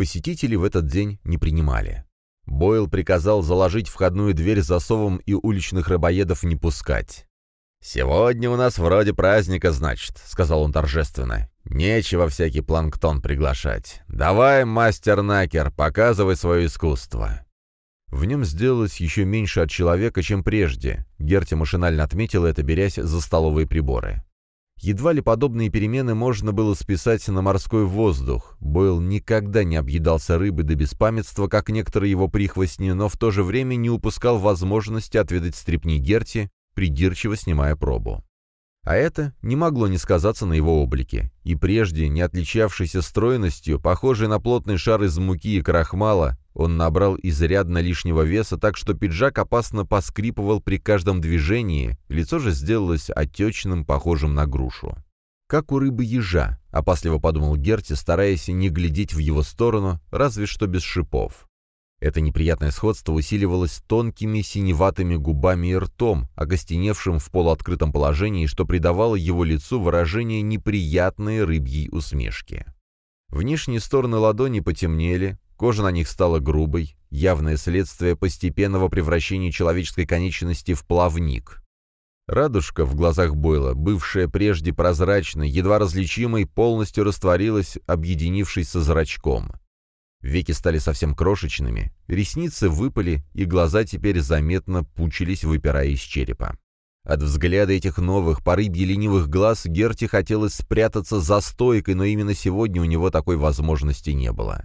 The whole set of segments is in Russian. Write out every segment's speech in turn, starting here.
Посетителей в этот день не принимали. Бойл приказал заложить входную дверь засовом и уличных рыбоедов не пускать. «Сегодня у нас вроде праздника, значит», — сказал он торжественно. «Нечего всякий планктон приглашать. Давай, мастер Накер, показывай свое искусство». В нем сделалось еще меньше от человека, чем прежде. Герти машинально отметил это, берясь за столовые приборы. Едва ли подобные перемены можно было списать на морской воздух. Бойл никогда не объедался рыбы до беспамятства, как некоторые его прихвостни, но в то же время не упускал возможности отведать стрипни Герти, придирчиво снимая пробу. А это не могло не сказаться на его облике. И прежде, не отличавшийся стройностью, похожий на плотный шар из муки и крахмала, он набрал изрядно лишнего веса, так что пиджак опасно поскрипывал при каждом движении, лицо же сделалось отечным, похожим на грушу. «Как у рыбы-ежа», — опасливо подумал Герти, стараясь не глядеть в его сторону, разве что без шипов. Это неприятное сходство усиливалось тонкими синеватыми губами и ртом, окостеневшим в полуоткрытом положении, что придавало его лицу выражение неприятной рыбьей усмешки. Внешние стороны ладони потемнели, кожа на них стала грубой, явное следствие постепенного превращения человеческой конечности в плавник. Радужка в глазах Бойла, бывшая прежде прозрачной, едва различимой, полностью растворилась, объединившись со зрачком. Веки стали совсем крошечными, ресницы выпали, и глаза теперь заметно пучились, выпирая из черепа. От взгляда этих новых, по рыбье ленивых глаз Герти хотелось спрятаться за стойкой, но именно сегодня у него такой возможности не было.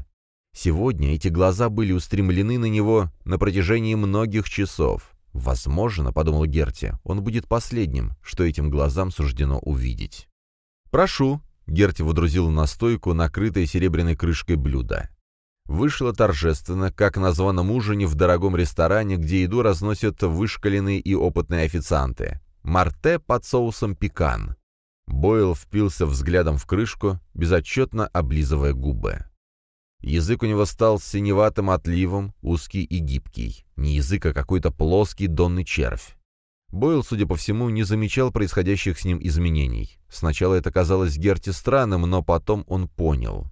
Сегодня эти глаза были устремлены на него на протяжении многих часов. «Возможно, — подумал Герти, — он будет последним, что этим глазам суждено увидеть». «Прошу», — Герти водрузил на стойку накрытое серебряной крышкой блюдо. Вышло торжественно, как на званом ужине в дорогом ресторане, где еду разносят вышкаленные и опытные официанты. Марте под соусом пекан. Бойл впился взглядом в крышку, безотчетно облизывая губы. Язык у него стал синеватым отливом, узкий и гибкий. Не язык, а какой-то плоский донный червь. Бойл, судя по всему, не замечал происходящих с ним изменений. Сначала это казалось Герти странным, но потом он понял.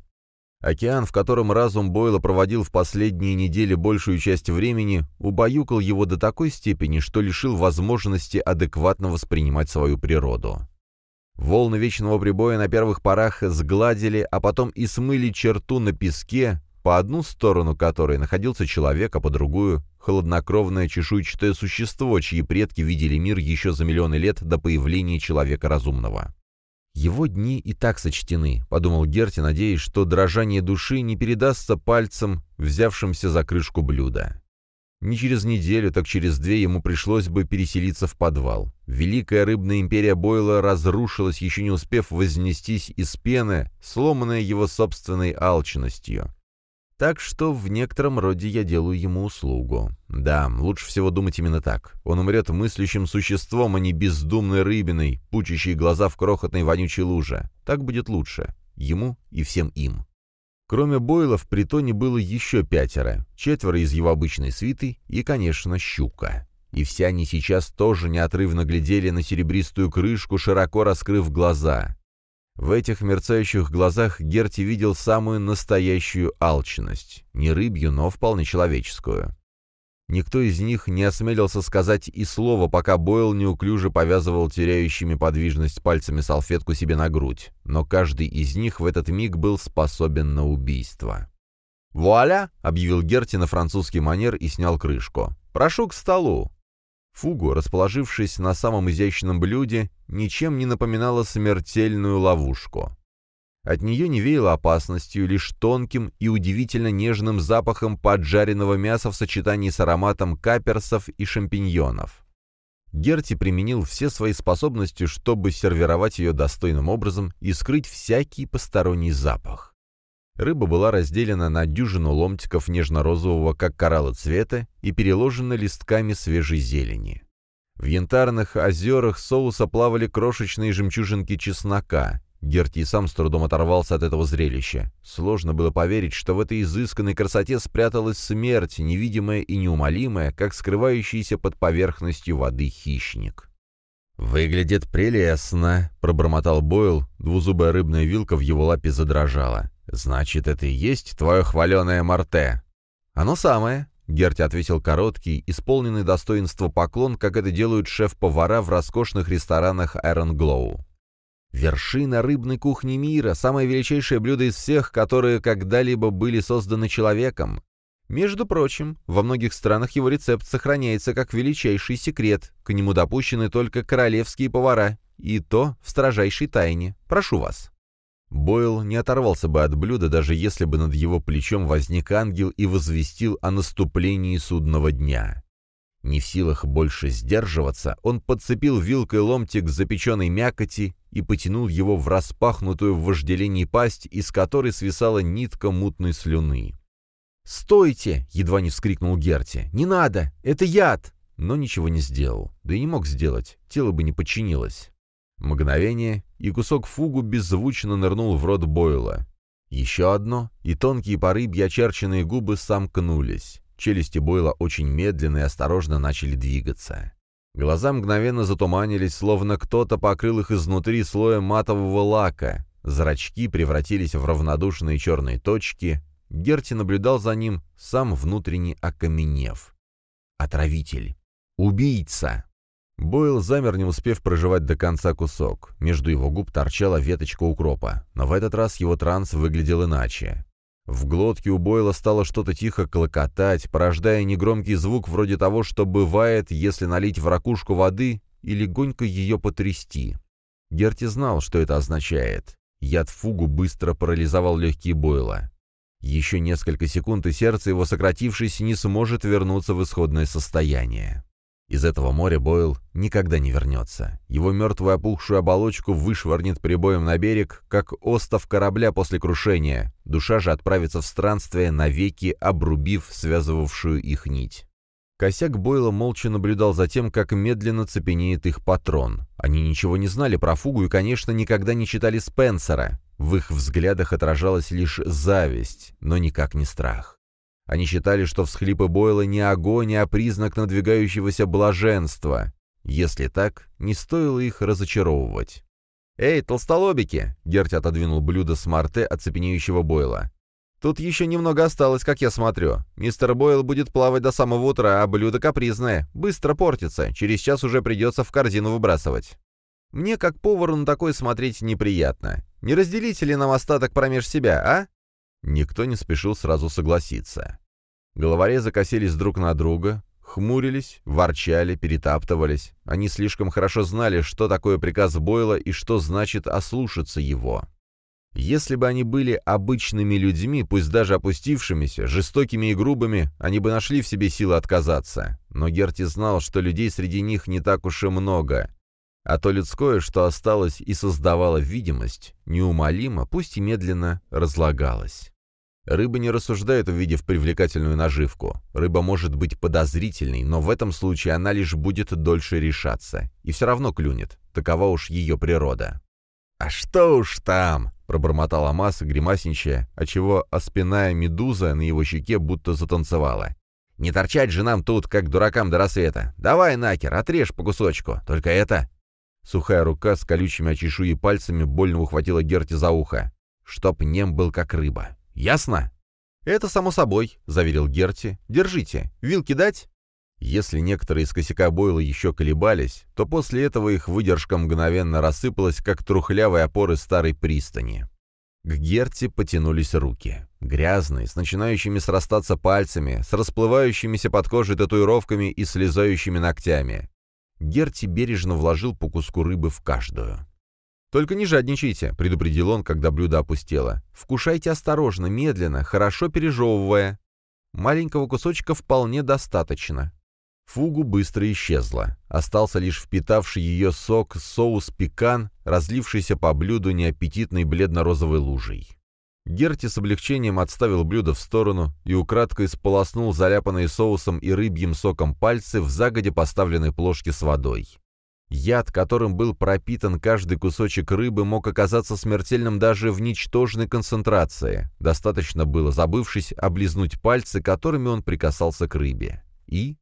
Океан, в котором разум Бойла проводил в последние недели большую часть времени, убаюкал его до такой степени, что лишил возможности адекватно воспринимать свою природу. Волны вечного прибоя на первых порах сгладили, а потом и смыли черту на песке, по одну сторону которой находился человек, а по другую — холоднокровное чешуйчатое существо, чьи предки видели мир еще за миллионы лет до появления человека разумного. «Его дни и так сочтены», — подумал Герти, надеясь, что дрожание души не передастся пальцем, взявшимся за крышку блюда. Не через неделю, так через две ему пришлось бы переселиться в подвал. Великая рыбная империя Бойла разрушилась, еще не успев вознестись из пены, сломанная его собственной алчностью. Так что в некотором роде я делаю ему услугу. Да, лучше всего думать именно так. Он умрет мыслящим существом, а не бездумной рыбиной, пучащей глаза в крохотной вонючей луже. Так будет лучше. Ему и всем им. Кроме Бойла в притоне было еще пятеро, четверо из его обычной свиты и, конечно, щука. И все они сейчас тоже неотрывно глядели на серебристую крышку, широко раскрыв глаза. В этих мерцающих глазах Герти видел самую настоящую алчность, не рыбью, но вполне человеческую. Никто из них не осмелился сказать и слова, пока Бойл неуклюже повязывал теряющими подвижность пальцами салфетку себе на грудь, но каждый из них в этот миг был способен на убийство. «Вуаля!» — объявил Герти на французский манер и снял крышку. «Прошу к столу!» Фугу, расположившись на самом изящном блюде, ничем не напоминала смертельную ловушку. От нее не веяло опасностью, лишь тонким и удивительно нежным запахом поджаренного мяса в сочетании с ароматом каперсов и шампиньонов. Герти применил все свои способности, чтобы сервировать ее достойным образом и скрыть всякий посторонний запах. Рыба была разделена на дюжину ломтиков нежно-розового, как кораллы цвета, и переложена листками свежей зелени. В янтарных озерах соуса плавали крошечные жемчужинки чеснока. Герти сам с трудом оторвался от этого зрелища. Сложно было поверить, что в этой изысканной красоте спряталась смерть, невидимая и неумолимая, как скрывающийся под поверхностью воды хищник. «Выглядит прелестно», — пробормотал Бойл, двузубая рыбная вилка в его лапе задрожала. «Значит, это и есть твое хваленое Марте?» «Оно самое», — Герти ответил короткий, исполненный достоинства поклон, как это делают шеф-повара в роскошных ресторанах Iron Glow. «Вершина рыбной кухни мира, самое величайшее блюдо из всех, которые когда-либо были созданы человеком. Между прочим, во многих странах его рецепт сохраняется как величайший секрет, к нему допущены только королевские повара, и то в строжайшей тайне. Прошу вас». Бойл не оторвался бы от блюда, даже если бы над его плечом возник ангел и возвестил о наступлении судного дня. Не в силах больше сдерживаться, он подцепил вилкой ломтик запеченной мякоти и потянул его в распахнутую в вожделении пасть, из которой свисала нитка мутной слюны. «Стойте!» — едва не вскрикнул Герти. «Не надо! Это яд!» Но ничего не сделал. Да и не мог сделать. Тело бы не подчинилось. Мгновение, и кусок фугу беззвучно нырнул в рот Бойла. Еще одно, и тонкие по рыбье очерченные губы сомкнулись. Челюсти Бойла очень медленно и осторожно начали двигаться. Глаза мгновенно затуманились, словно кто-то покрыл их изнутри слоем матового лака. Зрачки превратились в равнодушные черные точки. Герти наблюдал за ним, сам внутренне окаменев. Отравитель. Убийца. Бойл замер, не успев проживать до конца кусок. Между его губ торчала веточка укропа. Но в этот раз его транс выглядел иначе. В глотке у Бойла стало что-то тихо клокотать, порождая негромкий звук вроде того, что бывает, если налить в ракушку воды и легонько ее потрясти. Герти знал, что это означает. Яд фугу быстро парализовал легкие Бойла. Еще несколько секунд, и сердце его, сократившись, не сможет вернуться в исходное состояние. Из этого моря Бойл никогда не вернется. Его мертвую опухшую оболочку вышвырнет прибоем на берег, как остов корабля после крушения. Душа же отправится в странствие, навеки обрубив связывавшую их нить. Косяк Бойла молча наблюдал за тем, как медленно цепенеет их патрон. Они ничего не знали про фугу и, конечно, никогда не читали Спенсера. В их взглядах отражалась лишь зависть, но никак не страх. Они считали, что всхлипы Бойла не огонь, а признак надвигающегося блаженства. Если так, не стоило их разочаровывать. «Эй, толстолобики!» — Герти отодвинул блюдо с Марте от цепенеющего Бойла. «Тут еще немного осталось, как я смотрю. Мистер Бойл будет плавать до самого утра, а блюдо капризное. Быстро портится, через час уже придется в корзину выбрасывать. Мне, как повару, на такое смотреть неприятно. Не разделите ли нам остаток промеж себя, а?» Никто не спешил сразу согласиться. Головорезы косились друг на друга, хмурились, ворчали, перетаптывались. Они слишком хорошо знали, что такое приказ Бойла и что значит ослушаться его. Если бы они были обычными людьми, пусть даже опустившимися, жестокими и грубыми, они бы нашли в себе силы отказаться. Но Герти знал, что людей среди них не так уж и много. А то людское, что осталось и создавало видимость, неумолимо, пусть и медленно, разлагалось. Рыба не рассуждает, увидев привлекательную наживку. Рыба может быть подозрительной, но в этом случае она лишь будет дольше решаться. И все равно клюнет. Такова уж ее природа. «А что уж там!» — пробормотал Амас, гримасничая, отчего оспиная медуза на его щеке будто затанцевала. «Не торчать же нам тут, как дуракам до рассвета. Давай, Накер, отрежь по кусочку. Только это...» Сухая рука с колючими от чешуи пальцами больно ухватила Герти за ухо. «Чтоб нем был как рыба. Ясно?» «Это само собой», — заверил Герти. «Держите. Вилки дать?» Если некоторые из косяка Бойла еще колебались, то после этого их выдержка мгновенно рассыпалась, как трухлявые опоры старой пристани. К Герти потянулись руки. Грязные, с начинающими срастаться пальцами, с расплывающимися под кожей татуировками и слезающими ногтями. Герти бережно вложил по куску рыбы в каждую. «Только не жадничайте», — предупредил он, когда блюдо опустело. «Вкушайте осторожно, медленно, хорошо пережевывая. Маленького кусочка вполне достаточно». Фугу быстро исчезла. Остался лишь впитавший ее сок соус пекан, разлившийся по блюду неаппетитной бледно-розовой лужей. Герти с облегчением отставил блюдо в сторону и украдкой сполоснул заляпанные соусом и рыбьим соком пальцы в загоде поставленной плошке с водой. Яд, которым был пропитан каждый кусочек рыбы, мог оказаться смертельным даже в ничтожной концентрации. Достаточно было, забывшись, облизнуть пальцы, которыми он прикасался к рыбе. И...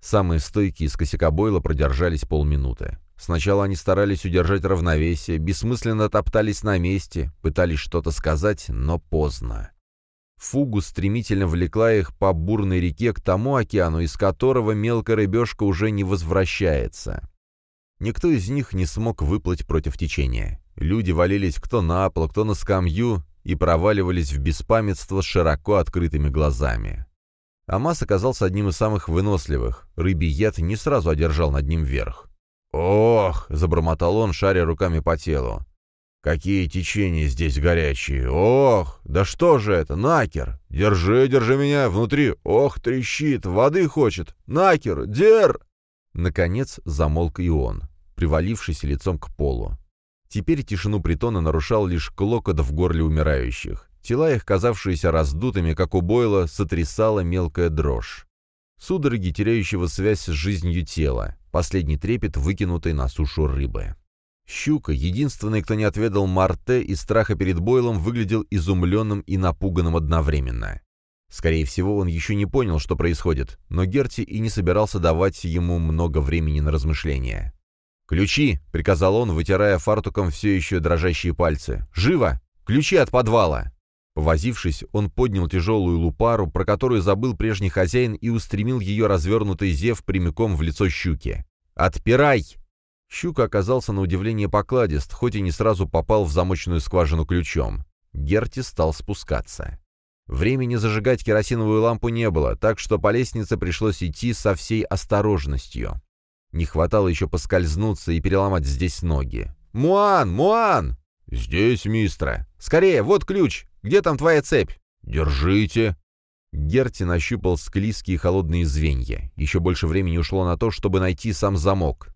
Самые стойкие из косяка Бойла продержались полминуты. Сначала они старались удержать равновесие, бессмысленно топтались на месте, пытались что-то сказать, но поздно. Фугу стремительно влекла их по бурной реке к тому океану, из которого мелкая рыбешка уже не возвращается. Никто из них не смог выплыть против течения. Люди валились кто на пол, кто на скамью и проваливались в беспамятство с широко открытыми глазами. Амаз оказался одним из самых выносливых. Рыбий яд не сразу одержал над ним верх. «Ох!» — забормотал он, шаря руками по телу. «Какие течения здесь горячие! Ох! Да что же это, Накер! Держи, держи меня внутри! Ох, трещит! Воды хочет! Накер! Дер!» Наконец замолк и он, привалившись лицом к полу. Теперь тишину притона нарушал лишь клокот в горле умирающих. Тела их, казавшиеся раздутыми, как у Бойла, сотрясала мелкая дрожь. Судороги, теряющего связь с жизнью тела, последний трепет выкинутой на сушу рыбы. Щука, единственный, кто не отведал Марте и страха перед Бойлом, выглядел изумленным и напуганным одновременно. Скорее всего, он еще не понял, что происходит, но Герти и не собирался давать ему много времени на размышления. «Ключи!» — приказал он, вытирая фартуком все еще дрожащие пальцы. «Живо! Ключи от подвала!» Повозившись, он поднял тяжелую лупару, про которую забыл прежний хозяин, и устремил ее развернутый зев прямиком в лицо щуки. «Отпирай!» Щука оказался на удивление покладист, хоть и не сразу попал в замочную скважину ключом. Герти стал спускаться. Времени зажигать керосиновую лампу не было, так что по лестнице пришлось идти со всей осторожностью. Не хватало еще поскользнуться и переломать здесь ноги. «Муан! Муан!» «Здесь, мистра!» «Скорее, вот ключ! Где там твоя цепь?» «Держите!» Герти нащупал склизкие холодные звенья. Еще больше времени ушло на то, чтобы найти сам замок.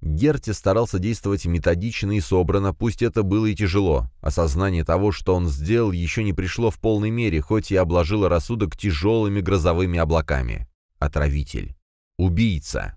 Герти старался действовать методично и собрано, пусть это было и тяжело. Осознание того, что он сделал, еще не пришло в полной мере, хоть и обложило рассудок тяжелыми грозовыми облаками. Отравитель. Убийца.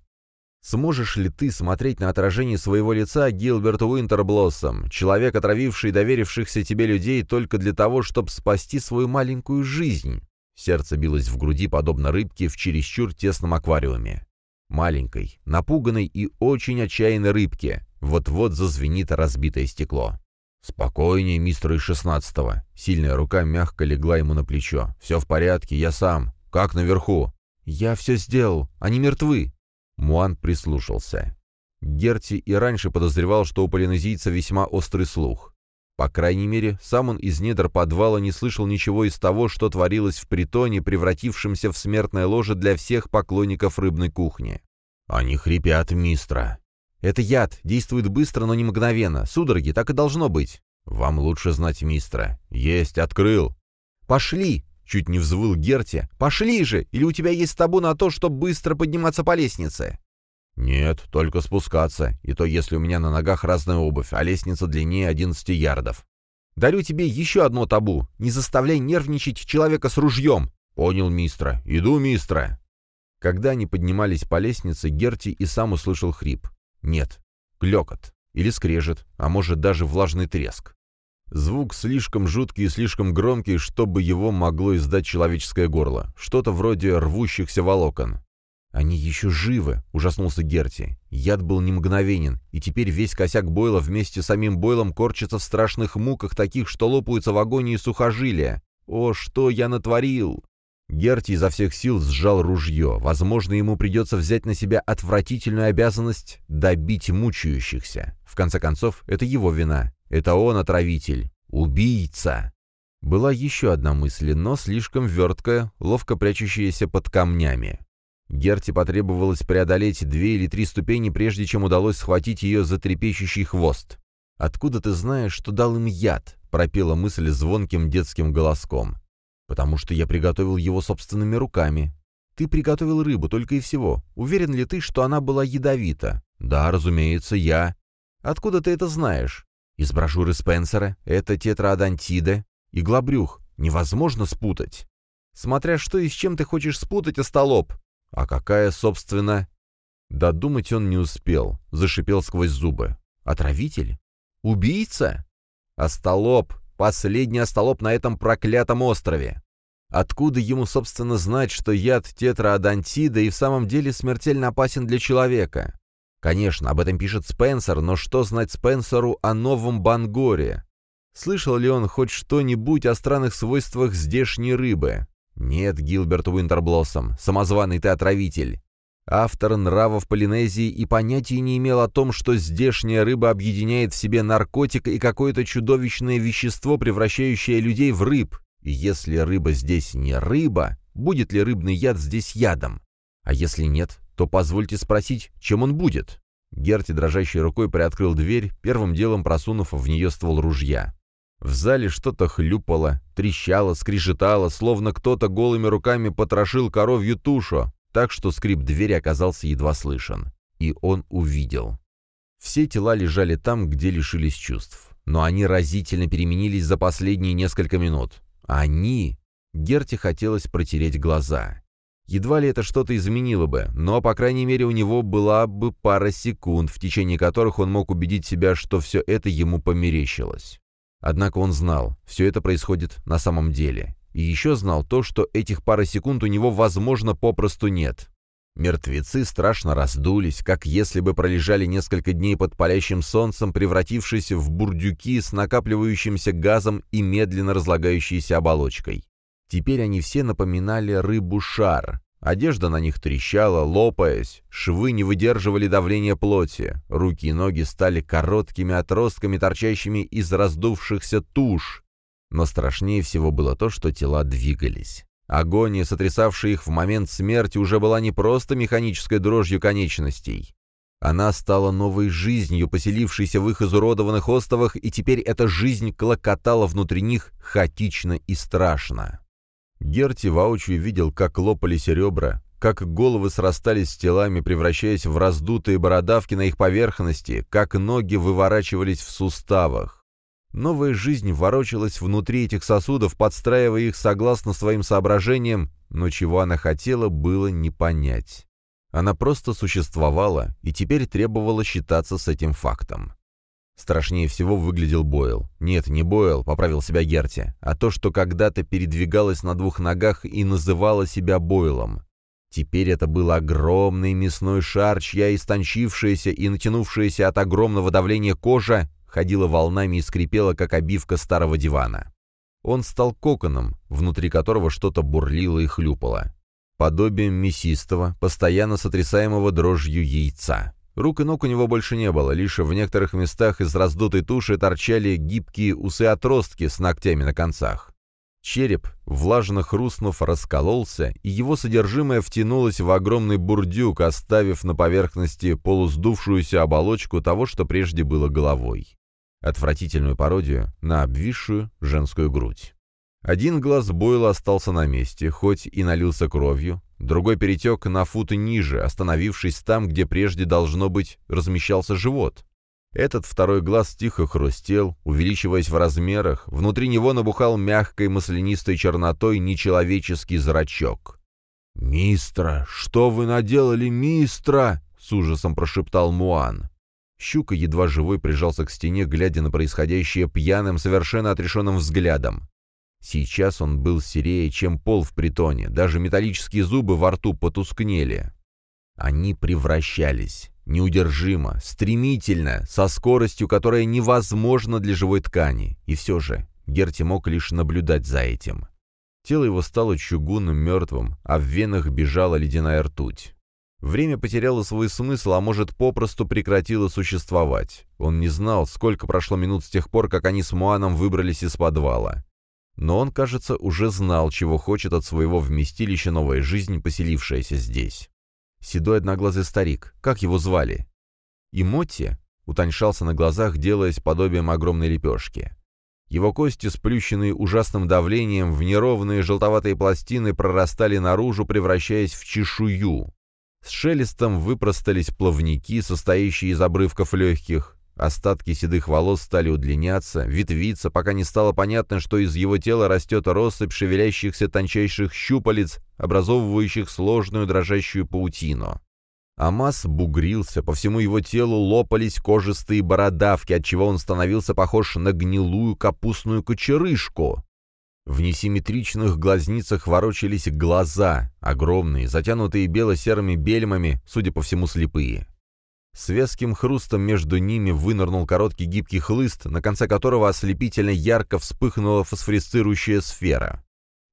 Сможешь ли ты смотреть на отражение своего лица Гилберт Уинтерблоссом, человек, отравивший доверившихся тебе людей только для того, чтобы спасти свою маленькую жизнь? Сердце билось в груди, подобно рыбке в чересчур тесном аквариуме. Маленькой, напуганной и очень отчаянной рыбке. Вот-вот зазвенит разбитое стекло. «Спокойнее, мистер из шестнадцатого». Сильная рука мягко легла ему на плечо. «Все в порядке, я сам. Как наверху?» «Я все сделал. Они мертвы». Муан прислушался. Герти и раньше подозревал, что у полинезийца весьма острый слух. По крайней мере, сам он из недр подвала не слышал ничего из того, что творилось в притоне, превратившемся в смертное ложе для всех поклонников рыбной кухни. «Они хрипят, мистра». «Это яд, действует быстро, но не мгновенно. Судороги, так и должно быть». «Вам лучше знать мистра». «Есть, открыл». «Пошли!» Чуть не взвыл Герти. «Пошли же! Или у тебя есть табу на то, чтобы быстро подниматься по лестнице?» «Нет, только спускаться, и то если у меня на ногах разная обувь, а лестница длиннее 11 ярдов». «Дарю тебе еще одно табу. Не заставляй нервничать человека с ружьем». «Понял, мистра. Иду, мистра». Когда они поднимались по лестнице, Герти и сам услышал хрип. Нет, клекот. Или скрежет, а может даже влажный треск. Звук слишком жуткий и слишком громкий, чтобы его могло издать человеческое горло. Что-то вроде рвущихся волокон. «Они еще живы!» — ужаснулся Герти. Яд был не мгновенен, и теперь весь косяк Бойла вместе с самим Бойлом корчится в страшных муках, таких, что лопаются в агонии сухожилия. «О, что я натворил!» Герти изо всех сил сжал ружье. Возможно, ему придется взять на себя отвратительную обязанность добить мучающихся. В конце концов, это его вина. Это он отравитель. Убийца. Была еще одна мысль, но слишком верткая, ловко прячущаяся под камнями. Герти потребовалось преодолеть две или три ступени, прежде чем удалось схватить ее за трепещущий хвост. «Откуда ты знаешь, что дал им яд?» — пропела мысль звонким детским голоском потому что я приготовил его собственными руками. Ты приготовил рыбу только и всего. Уверен ли ты, что она была ядовита? Да, разумеется, я. Откуда ты это знаешь? Из брошюры Спенсера. Это тетраадонтида. Иглобрюх. Невозможно спутать. Смотря что и с чем ты хочешь спутать, остолоп. А какая, собственно... Додумать он не успел, зашипел сквозь зубы. Отравитель? Убийца? Остолоп, Последний остолоп на этом проклятом острове. Откуда ему, собственно, знать, что яд тетраадонтида и в самом деле смертельно опасен для человека? Конечно, об этом пишет Спенсер, но что знать Спенсеру о новом Бангоре? Слышал ли он хоть что-нибудь о странных свойствах здешней рыбы? Нет, Гилберт Уинтерблоссом, самозваный ты отравитель. Автор нравов Полинезии и понятия не имел о том, что здешняя рыба объединяет в себе наркотик и какое-то чудовищное вещество, превращающее людей в рыб. И если рыба здесь не рыба, будет ли рыбный яд здесь ядом? А если нет, то позвольте спросить, чем он будет?» Герти дрожащей рукой приоткрыл дверь, первым делом просунув в нее ствол ружья. В зале что-то хлюпало, трещало, скрежетало, словно кто-то голыми руками потрошил коровью тушу, так что скрип двери оказался едва слышен. И он увидел. Все тела лежали там, где лишились чувств. Но они разительно переменились за последние несколько минут. Они... Герти хотелось протереть глаза. Едва ли это что-то изменило бы, но, по крайней мере, у него была бы пара секунд, в течение которых он мог убедить себя, что все это ему померещилось. Однако он знал, все это происходит на самом деле. И еще знал то, что этих пары секунд у него, возможно, попросту нет. Мертвецы страшно раздулись, как если бы пролежали несколько дней под палящим солнцем, превратившись в бурдюки с накапливающимся газом и медленно разлагающейся оболочкой. Теперь они все напоминали рыбу-шар. Одежда на них трещала, лопаясь, швы не выдерживали давления плоти, руки и ноги стали короткими отростками, торчащими из раздувшихся туш. Но страшнее всего было то, что тела двигались. Агония, сотрясавшая их в момент смерти, уже была не просто механической дрожью конечностей. Она стала новой жизнью, поселившейся в их изуродованных островах, и теперь эта жизнь клокотала внутри них хаотично и страшно. Герти воочию видел, как лопались ребра, как головы срастались с телами, превращаясь в раздутые бородавки на их поверхности, как ноги выворачивались в суставах. Новая жизнь ворочалась внутри этих сосудов, подстраивая их согласно своим соображениям, но чего она хотела, было не понять. Она просто существовала и теперь требовала считаться с этим фактом. Страшнее всего выглядел Бойл. Нет, не Бойл, поправил себя Герти, а то, что когда-то передвигалось на двух ногах и называло себя Бойлом. Теперь это был огромный мясной шар, чья истончившаяся и натянувшаяся от огромного давления кожа ходила волнами и скрипела, как обивка старого дивана. Он стал коконом, внутри которого что-то бурлило и хлюпало. Подобием мясистого, постоянно сотрясаемого дрожью яйца. Рук и ног у него больше не было, лишь в некоторых местах из раздутой туши торчали гибкие усы-отростки с ногтями на концах. Череп, влажно хрустнув, раскололся, и его содержимое втянулось в огромный бурдюк, оставив на поверхности полусдувшуюся оболочку того, что прежде было головой. Отвратительную пародию на обвисшую женскую грудь. Один глаз Бойла остался на месте, хоть и налился кровью, Другой перетек на футы ниже, остановившись там, где прежде должно быть размещался живот. Этот второй глаз тихо хрустел, увеличиваясь в размерах, внутри него набухал мягкой маслянистой чернотой нечеловеческий зрачок. «Мистра, что вы наделали, мистра?» — с ужасом прошептал Муан. Щука едва живой прижался к стене, глядя на происходящее пьяным, совершенно отрешенным взглядом. Сейчас он был серее, чем пол в притоне, даже металлические зубы во рту потускнели. Они превращались, неудержимо, стремительно, со скоростью, которая невозможна для живой ткани, и все же Герти мог лишь наблюдать за этим. Тело его стало чугунным, мертвым, а в венах бежала ледяная ртуть. Время потеряло свой смысл, а может, попросту прекратило существовать. Он не знал, сколько прошло минут с тех пор, как они с Муаном выбрались из подвала. Но он, кажется, уже знал, чего хочет от своего вместилища новая жизнь, поселившаяся здесь. Седой одноглазый старик, как его звали? И Мотти утоньшался на глазах, делаясь подобием огромной лепешки. Его кости, сплющенные ужасным давлением, в неровные желтоватые пластины прорастали наружу, превращаясь в чешую. С шелестом выпростались плавники, состоящие из обрывков легких, Остатки седых волос стали удлиняться, ветвиться, пока не стало понятно, что из его тела растет россыпь шевелящихся тончайших щупалец, образовывающих сложную дрожащую паутину. Амаз бугрился, по всему его телу лопались кожистые бородавки, отчего он становился похож на гнилую капустную кочерышку. В несимметричных глазницах ворочались глаза, огромные, затянутые бело-серыми бельмами, судя по всему, слепые. С веским хрустом между ними вынырнул короткий гибкий хлыст, на конце которого ослепительно ярко вспыхнула фосфорисцирующая сфера.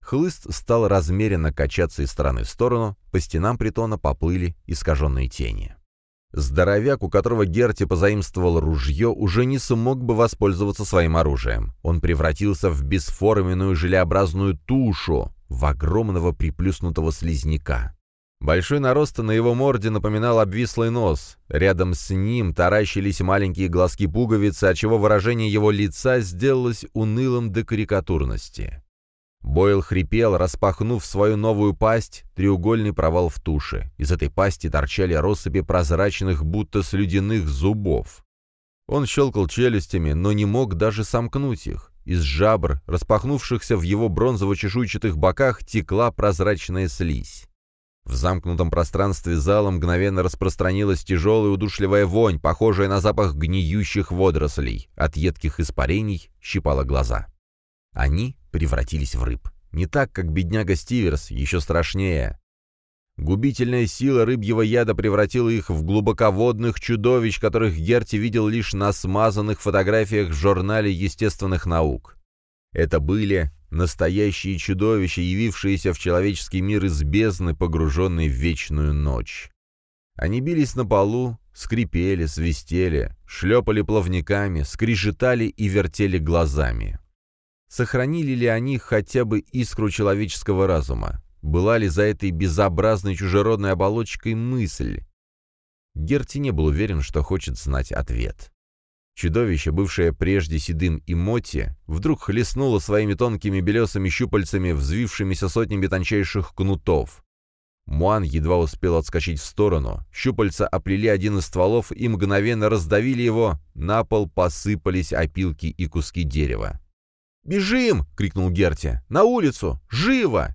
Хлыст стал размеренно качаться из стороны в сторону, по стенам притона поплыли искаженные тени. Здоровяк, у которого Герти позаимствовал ружье, уже не смог бы воспользоваться своим оружием. Он превратился в бесформенную желеобразную тушу, в огромного приплюснутого слизняка. Большой нарост на его морде напоминал обвислый нос. Рядом с ним таращились маленькие глазки-пуговицы, отчего выражение его лица сделалось унылым до карикатурности. Бойл хрипел, распахнув свою новую пасть, треугольный провал в туше. Из этой пасти торчали россыпи прозрачных, будто слюдяных зубов. Он щелкал челюстями, но не мог даже сомкнуть их. Из жабр, распахнувшихся в его бронзово-чешуйчатых боках, текла прозрачная слизь. В замкнутом пространстве зала мгновенно распространилась тяжелая удушливая вонь, похожая на запах гниющих водорослей. От едких испарений щипала глаза. Они превратились в рыб. Не так, как бедняга Стиверс, еще страшнее. Губительная сила рыбьего яда превратила их в глубоководных чудовищ, которых Герти видел лишь на смазанных фотографиях в журнале естественных наук. Это были настоящие чудовища, явившиеся в человеческий мир из бездны, погруженной в вечную ночь. Они бились на полу, скрипели, свистели, шлепали плавниками, скрижетали и вертели глазами. Сохранили ли они хотя бы искру человеческого разума? Была ли за этой безобразной чужеродной оболочкой мысль? Герти не был уверен, что хочет знать ответ. Чудовище, бывшее прежде седым и моти, вдруг хлестнуло своими тонкими белесыми щупальцами, взвившимися сотнями тончайших кнутов. Муан едва успел отскочить в сторону, щупальца оплели один из стволов и мгновенно раздавили его, на пол посыпались опилки и куски дерева. «Бежим!» — крикнул Герти. «На улицу! Живо!»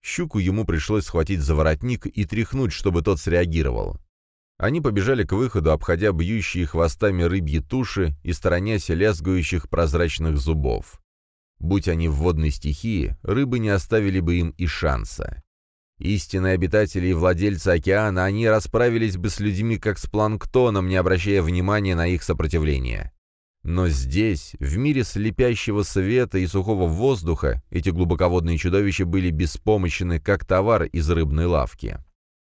Щуку ему пришлось схватить за воротник и тряхнуть, чтобы тот среагировал. Они побежали к выходу, обходя бьющие хвостами рыбьи туши и сторонясь лязгающих прозрачных зубов. Будь они в водной стихии, рыбы не оставили бы им и шанса. Истинные обитатели и владельцы океана, они расправились бы с людьми как с планктоном, не обращая внимания на их сопротивление. Но здесь, в мире слепящего света и сухого воздуха, эти глубоководные чудовища были беспомощны, как товар из рыбной лавки.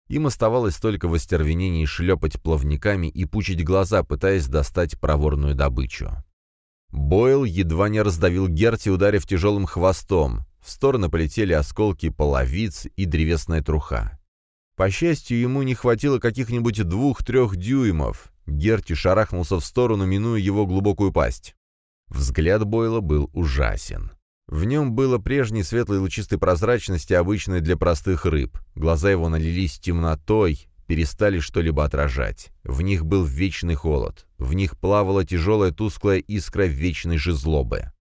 Им оставалось только в остервенении шлепать плавниками и пучить глаза, пытаясь достать проворную добычу. Бойл едва не раздавил Герти, ударив тяжелым хвостом. В стороны полетели осколки половиц и древесная труха. По счастью, ему не хватило каких-нибудь двух-трех дюймов, Герти шарахнулся в сторону, минуя его глубокую пасть. Взгляд Бойла был ужасен. В нем было прежней светлой лучистой прозрачности, обычной для простых рыб. Глаза его налились темнотой, перестали что-либо отражать. В них был вечный холод. В них плавала тяжелая тусклая искра вечной же злобы.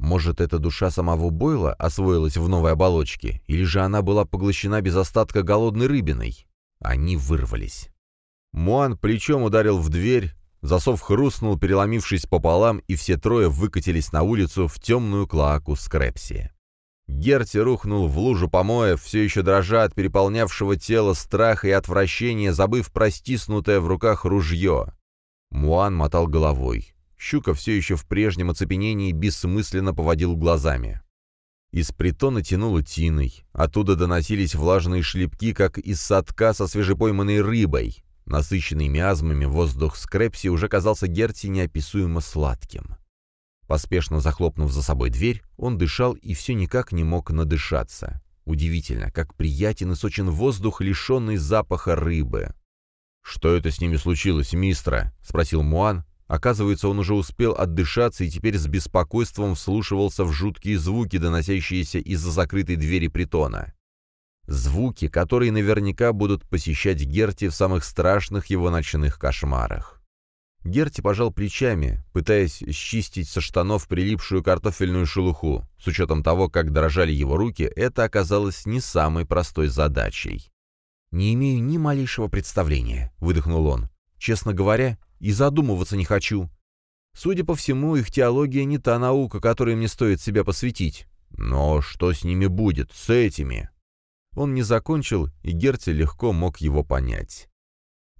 Может, эта душа самого Бойла освоилась в новой оболочке, или же она была поглощена без остатка голодной рыбиной? Они вырвались. Муан плечом ударил в дверь, засов хрустнул, переломившись пополам, и все трое выкатились на улицу в темную клоаку Скрепси. Герти рухнул в лужу помоев, все еще дрожа от переполнявшего тела страха и отвращения, забыв простиснутое в руках ружье. Муан мотал головой. Щука все еще в прежнем оцепенении бессмысленно поводил глазами. Из притона тянуло тиной, оттуда доносились влажные шлепки, как из садка со свежепойманной рыбой. Насыщенный миазмами воздух скрепси уже казался Герти неописуемо сладким. Поспешно захлопнув за собой дверь, он дышал и все никак не мог надышаться. Удивительно, как приятен и сочен воздух, лишенный запаха рыбы. «Что это с ними случилось, мистра?» — спросил Муан. Оказывается, он уже успел отдышаться и теперь с беспокойством вслушивался в жуткие звуки, доносящиеся из-за закрытой двери притона. Звуки, которые наверняка будут посещать Герти в самых страшных его ночных кошмарах. Герти пожал плечами, пытаясь счистить со штанов прилипшую картофельную шелуху. С учетом того, как дрожали его руки, это оказалось не самой простой задачей. «Не имею ни малейшего представления», — выдохнул он. «Честно говоря, и задумываться не хочу. Судя по всему, их теология не та наука, которой мне стоит себя посвятить. Но что с ними будет, с этими?» Он не закончил, и Герти легко мог его понять.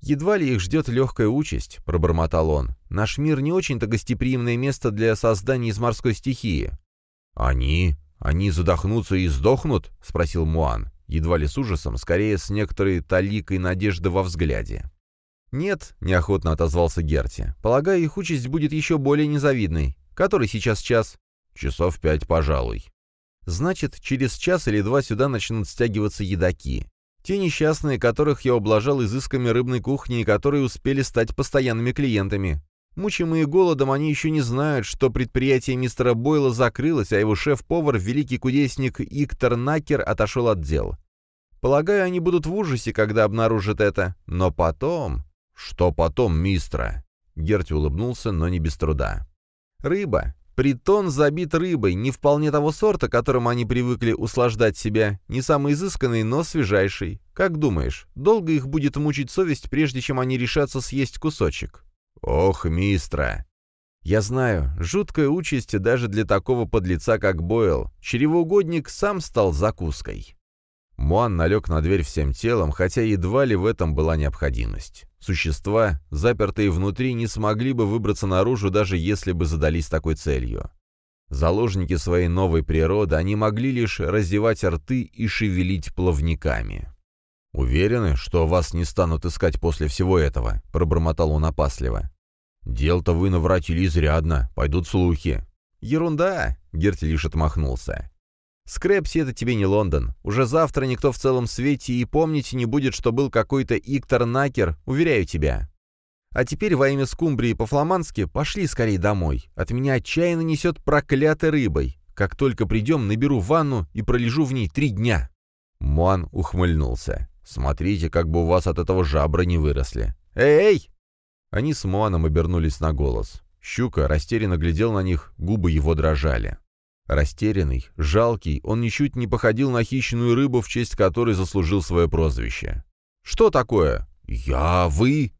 «Едва ли их ждет легкая участь», — пробормотал он. «Наш мир не очень-то гостеприимное место для создания из морской стихии». «Они? Они задохнутся и сдохнут?» — спросил Муан, едва ли с ужасом, скорее с некоторой таликой надежды во взгляде. «Нет», — неохотно отозвался Герти. «Полагаю, их участь будет еще более незавидной. Который сейчас час?» «Часов пять, пожалуй». «Значит, через час или два сюда начнут стягиваться едоки. Те несчастные, которых я ублажал изысками рыбной кухни и которые успели стать постоянными клиентами. Мучимые голодом, они еще не знают, что предприятие мистера Бойла закрылось, а его шеф-повар, великий кудесник Иктор Накер, отошел от дел. Полагаю, они будут в ужасе, когда обнаружат это. Но потом... «Что потом, мистера?» Герти улыбнулся, но не без труда. «Рыба. Притон забит рыбой, не вполне того сорта, которым они привыкли услаждать себя, не самый изысканный, но свежайший. Как думаешь, долго их будет мучить совесть, прежде чем они решатся съесть кусочек? Ох, мистра! Я знаю, жуткая участь даже для такого подлеца, как Бойл. Чревоугодник сам стал закуской. Муан налег на дверь всем телом, хотя едва ли в этом была необходимость. Существа, запертые внутри, не смогли бы выбраться наружу, даже если бы задались такой целью. Заложники своей новой природы, они могли лишь раздевать рты и шевелить плавниками. «Уверены, что вас не станут искать после всего этого?» — пробормотал он опасливо. «Дел-то вы навратили изрядно, пойдут слухи». «Ерунда!» — Герти лишь отмахнулся. Скрэпси — это тебе не Лондон. Уже завтра никто в целом свете и помнить не будет, что был какой-то Иктор Накер, уверяю тебя. А теперь во имя скумбрии по-фламандски пошли скорее домой. От меня отчаянно несет проклятой рыбой. Как только придем, наберу ванну и пролежу в ней три дня». Муан ухмыльнулся. «Смотрите, как бы у вас от этого жабры не выросли». «Эй!» Они с Муаном обернулись на голос. Щука растерянно глядел на них, губы его дрожали. Растерянный, жалкий, он ничуть не походил на хищную рыбу, в честь которой заслужил свое прозвище. «Что такое?» «Я, вы...»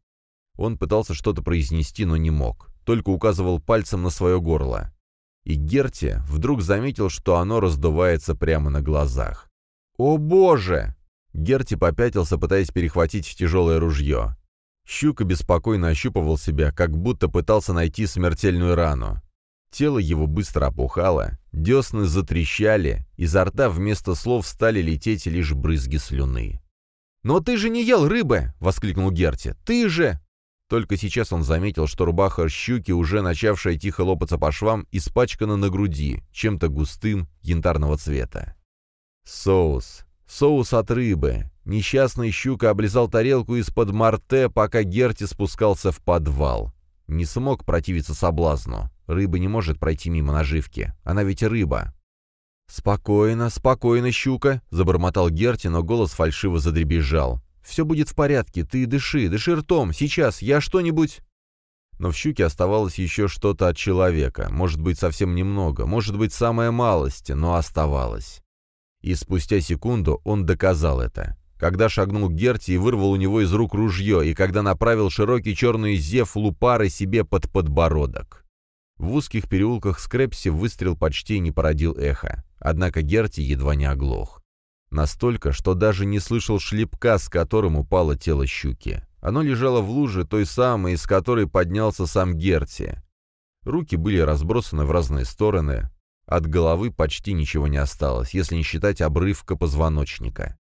Он пытался что-то произнести, но не мог, только указывал пальцем на свое горло. И Герти вдруг заметил, что оно раздувается прямо на глазах. «О боже!» Герти попятился, пытаясь перехватить тяжелое ружье. Щука беспокойно ощупывал себя, как будто пытался найти смертельную рану. Тело его быстро опухало, десны затрещали, изо рта вместо слов стали лететь лишь брызги слюны. «Но ты же не ел рыбы!» — воскликнул Герти. «Ты же!» Только сейчас он заметил, что рубаха щуки, уже начавшая тихо лопаться по швам, испачкана на груди, чем-то густым, янтарного цвета. Соус. Соус от рыбы. Несчастный щука облизал тарелку из-под марте, пока Герти спускался в подвал. Не смог противиться соблазну. Рыба не может пройти мимо наживки. Она ведь рыба. «Спокойно, спокойно, щука», — забормотал Герти, но голос фальшиво задребезжал. «Все будет в порядке, ты дыши, дыши ртом, сейчас, я что-нибудь...» Но в щуке оставалось еще что-то от человека, может быть, совсем немного, может быть, самая малость, но оставалось. И спустя секунду он доказал это когда шагнул к Герти и вырвал у него из рук ружье, и когда направил широкий черный зев лупары себе под подбородок. В узких переулках Скрепси выстрел почти не породил эхо, однако Герти едва не оглох. Настолько, что даже не слышал шлепка, с которым упало тело щуки. Оно лежало в луже, той самой, из которой поднялся сам Герти. Руки были разбросаны в разные стороны. От головы почти ничего не осталось, если не считать обрывка позвоночника.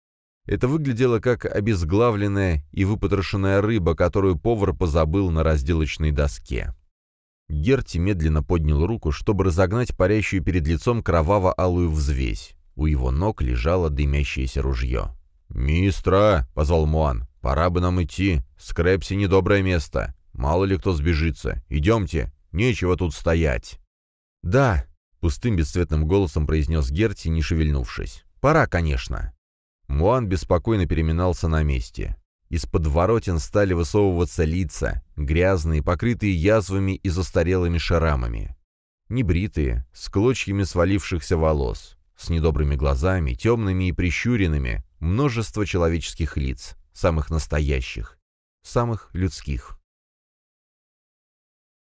Это выглядело как обезглавленная и выпотрошенная рыба, которую повар позабыл на разделочной доске. Герти медленно поднял руку, чтобы разогнать парящую перед лицом кроваво-алую взвесь. У его ног лежало дымящееся ружье. «Мистра!» — позвал Муан. «Пора бы нам идти. Скрэпси — недоброе место. Мало ли кто сбежится. Идемте. Нечего тут стоять». «Да», — пустым бесцветным голосом произнес Герти, не шевельнувшись. «Пора, конечно». Муан беспокойно переминался на месте. Из-под воротин стали высовываться лица, грязные, покрытые язвами и застарелыми шрамами. Небритые, с клочьями свалившихся волос, с недобрыми глазами, темными и прищуренными, множество человеческих лиц, самых настоящих, самых людских.